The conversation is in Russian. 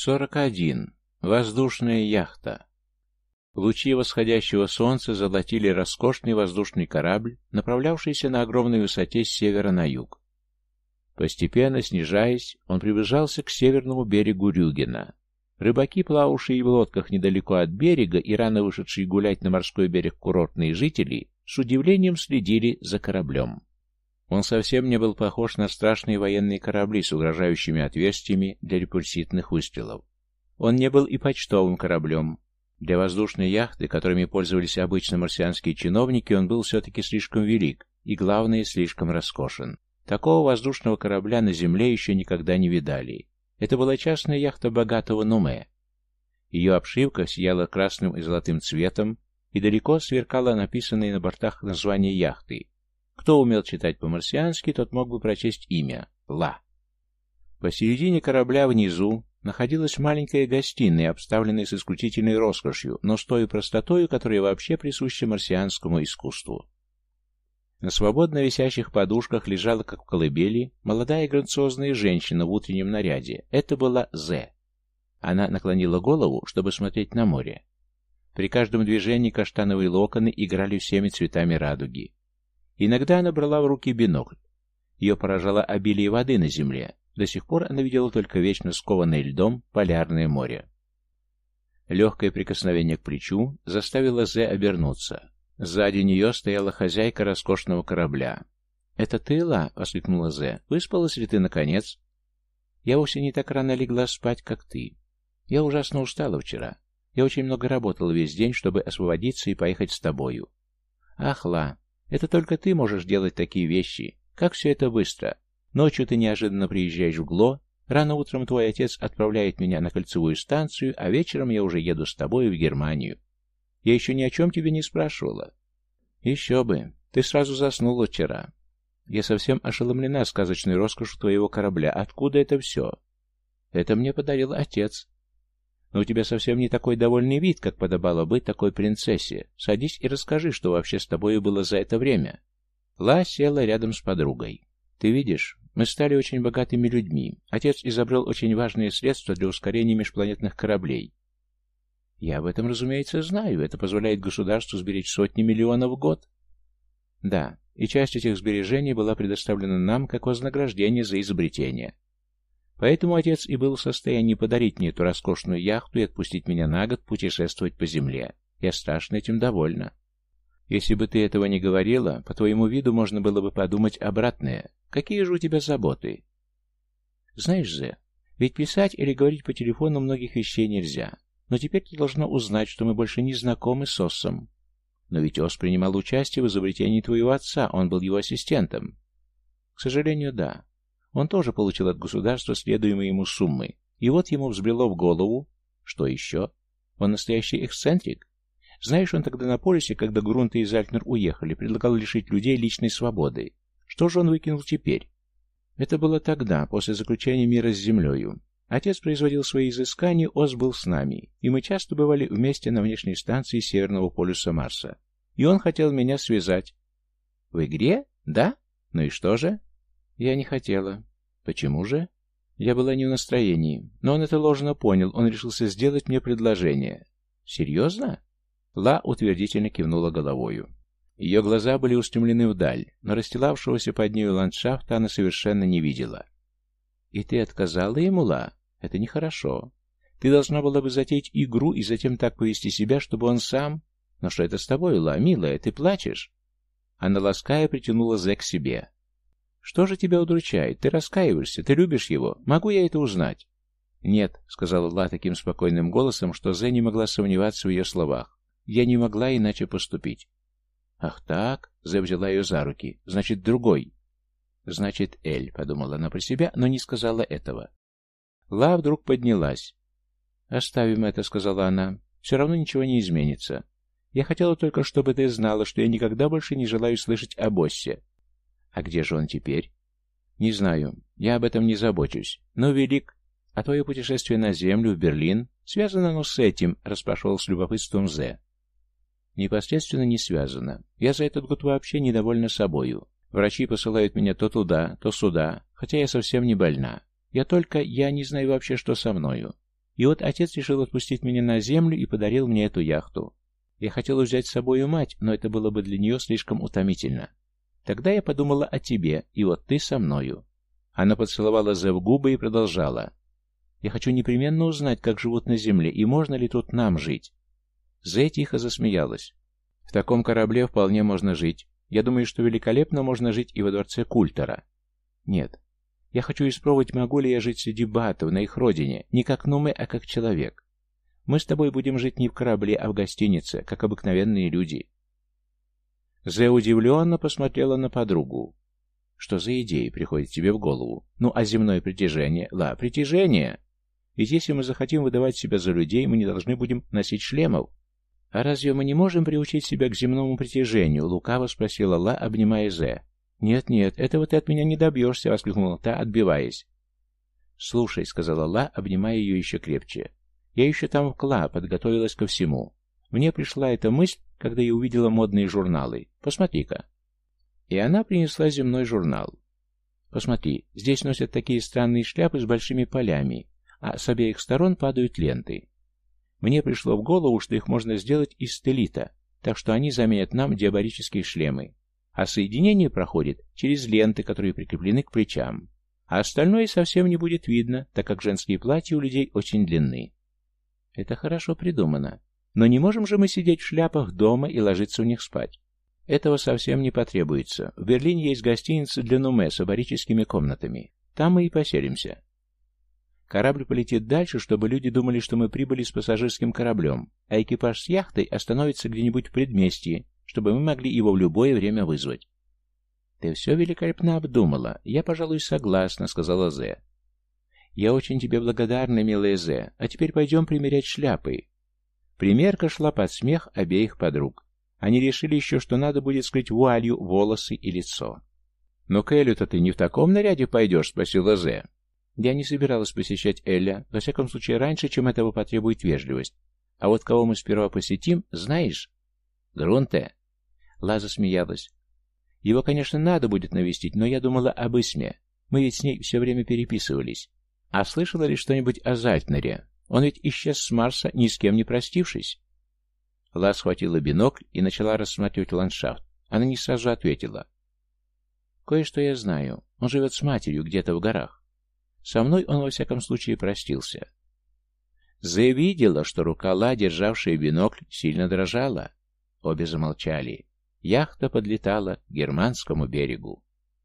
41. Воздушная яхта. Лучи восходящего солнца золотили роскошный воздушный корабль, направлявшийся на огромной высоте с севера на юг. Постепенно, снижаясь, он приближался к северному берегу Рюгена. Рыбаки, плававшие в лодках недалеко от берега и рано вышедшие гулять на морской берег курортные жители, с удивлением следили за кораблем. Он совсем не был похож на страшные военные корабли с угрожающими отверстиями для репульситных выстрелов. Он не был и почтовым кораблем. Для воздушной яхты, которыми пользовались обычно марсианские чиновники, он был все-таки слишком велик и, главное, слишком роскошен. Такого воздушного корабля на Земле еще никогда не видали. Это была частная яхта богатого Нуме. Ее обшивка сияла красным и золотым цветом, и далеко сверкало написанное на бортах название яхты кто умел читать по-марсиански, тот мог бы прочесть имя — Ла. Посередине корабля внизу находилась маленькая гостиная, обставленная с исключительной роскошью, но с той простотой, которая вообще присуща марсианскому искусству. На свободно висящих подушках лежала, как в колыбели, молодая грациозная женщина в утреннем наряде. Это была Зе. Она наклонила голову, чтобы смотреть на море. При каждом движении каштановые локоны играли всеми цветами радуги. Иногда она брала в руки бинокль. Ее поражало обилие воды на земле. До сих пор она видела только вечно скованное льдом полярное море. Легкое прикосновение к плечу заставило Зе обернуться. Сзади нее стояла хозяйка роскошного корабля. «Это ты, Ла?» — воскликнула Зе. «Выспалась ли ты, наконец?» «Я вовсе не так рано легла спать, как ты. Я ужасно устала вчера. Я очень много работала весь день, чтобы освободиться и поехать с тобою. Ах, Ла, это только ты можешь делать такие вещи. Как все это быстро. Ночью ты неожиданно приезжаешь в Гло, рано утром твой отец отправляет меня на кольцевую станцию, а вечером я уже еду с тобой в Германию. Я еще ни о чем тебе не спрашивала. Еще бы. Ты сразу заснула вчера. Я совсем ошеломлена сказочной роскошью твоего корабля. Откуда это все? Это мне подарил отец. Но у тебя совсем не такой довольный вид, как подобало быть такой принцессе. Садись и расскажи, что вообще с тобой было за это время. Ла села рядом с подругой. Ты видишь, мы стали очень богатыми людьми. Отец изобрел очень важные средства для ускорения межпланетных кораблей. Я об этом, разумеется, знаю. Это позволяет государству сберечь сотни миллионов в год. Да, и часть этих сбережений была предоставлена нам как вознаграждение за изобретение. Поэтому отец и был в состоянии подарить мне эту роскошную яхту и отпустить меня на год путешествовать по земле. Я страшно этим довольна. Если бы ты этого не говорила, по твоему виду можно было бы подумать обратное. Какие же у тебя заботы? Знаешь, Зе, ведь писать или говорить по телефону многих вещей нельзя. Но теперь ты должна узнать, что мы больше не знакомы с Осом. Но ведь Ос принимал участие в изобретении твоего отца, он был его ассистентом. К сожалению, да. Он тоже получил от государства следуемые ему суммы. И вот ему взбрело в голову... Что еще? Он настоящий эксцентрик. Знаешь, он тогда на полюсе, когда Грунт и Зальтнер уехали, предлагал лишить людей личной свободы. Что же он выкинул теперь? Это было тогда, после заключения мира с землею. Отец производил свои изыскания, Оз был с нами, и мы часто бывали вместе на внешней станции Северного полюса Марса. И он хотел меня связать. В игре? Да? Ну и что же? Я не хотела. Почему же? Я была не в настроении, но он это ложно понял, он решился сделать мне предложение. Серьезно? Ла утвердительно кивнула головою. Ее глаза были устремлены вдаль, но расстилавшегося под нею ландшафта она совершенно не видела. «И ты отказала ему, Ла? Это нехорошо. Ты должна была бы затеять игру и затем так повести себя, чтобы он сам... Но что это с тобой, Ла, милая, ты плачешь?» Она лаская притянула Зэ к себе. Что же тебя удручает? Ты раскаиваешься, ты любишь его. Могу я это узнать?» «Нет», — сказала Ла таким спокойным голосом, что Зе не могла сомневаться в ее словах. «Я не могла иначе поступить». «Ах так?» — Зе взяла ее за руки. «Значит, другой». «Значит, Эль», — подумала она про себя, но не сказала этого. Ла вдруг поднялась. «Оставим это», — сказала она. «Все равно ничего не изменится. Я хотела только, чтобы ты знала, что я никогда больше не желаю слышать о боссе. А где же он теперь? Не знаю, я об этом не забочусь. Но велик. А твое путешествие на Землю, в Берлин, связано оно с этим, распошел с любопытством Зе. Непосредственно не связано. Я за этот год вообще недовольна собою. Врачи посылают меня то туда, то сюда, хотя я совсем не больна. Я только, я не знаю вообще, что со мною. И вот отец решил отпустить меня на землю и подарил мне эту яхту. Я хотела взять с собой мать, но это было бы для нее слишком утомительно. Тогда я подумала о тебе, и вот ты со мною. Она поцеловала Зе в губы и продолжала. Я хочу непременно узнать, как живут на земле, и можно ли тут нам жить. Зе тихо засмеялась. В таком корабле вполне можно жить. Я думаю, что великолепно можно жить и во дворце Культора. Нет. Я хочу испробовать, могу ли я жить среди батов на их родине, не как Нуме, а как человек. Мы с тобой будем жить не в корабле, а в гостинице, как обыкновенные люди. Зе удивленно посмотрела на подругу. Что за идеи приходят тебе в голову? Ну, а земное притяжение? Ла, притяжение! Ведь если мы захотим выдавать себя за людей, мы не должны будем носить шлемов. А разве мы не можем приучить себя к земному притяжению? Лукаво спросила Ла, обнимая Зе. «Нет-нет, этого ты от меня не добьешься», — воскликнула та, отбиваясь. «Слушай», — сказала Ла, обнимая ее еще крепче. «Я еще там в Кла, подготовилась ко всему. Мне пришла эта мысль, когда я увидела модные журналы. Посмотри-ка». И она принесла земной журнал. «Посмотри, здесь носят такие странные шляпы с большими полями, а с обеих сторон падают ленты. Мне пришло в голову, что их можно сделать из стелита, так что они заменят нам диабарические шлемы а соединение проходит через ленты, которые прикреплены к плечам. А остальное совсем не будет видно, так как женские платья у людей очень длинны. Это хорошо придумано. Но не можем же мы сидеть в шляпах дома и ложиться в них спать. Этого совсем не потребуется. В Берлине есть гостиница для Нуме с аборическими комнатами. Там мы и поселимся. Корабль полетит дальше, чтобы люди думали, что мы прибыли с пассажирским кораблем, а экипаж с яхтой остановится где-нибудь в предместье чтобы мы могли его в любое время вызвать. «Ты все великолепно обдумала. Я, пожалуй, согласна», — сказала Зе. «Я очень тебе благодарна, милая Зе. А теперь пойдем примерять шляпы». Примерка шла под смех обеих подруг. Они решили еще, что надо будет скрыть вуалью волосы и лицо. «Но к Элю-то ты не в таком наряде пойдешь?» — спросила Зе. Я не собиралась посещать Эля, во всяком случае раньше, чем этого потребует вежливость. А вот кого мы сперва посетим, знаешь? Грунте. Лаза смеялась. Его, конечно, надо будет навестить, но я думала об Исме. Мы ведь с ней все время переписывались. А слышала ли что-нибудь о Зальтнере? Он ведь исчез с Марса, ни с кем не простившись. Ла схватила бинокль и начала рассматривать ландшафт. Она не сразу ответила. «Кое-что я знаю. Он живет с матерью где-то в горах. Со мной он во всяком случае простился». Заявила, что рука Ла, державшая бинокль, сильно дрожала. Обе замолчали. Яхта подлетала к германскому берегу.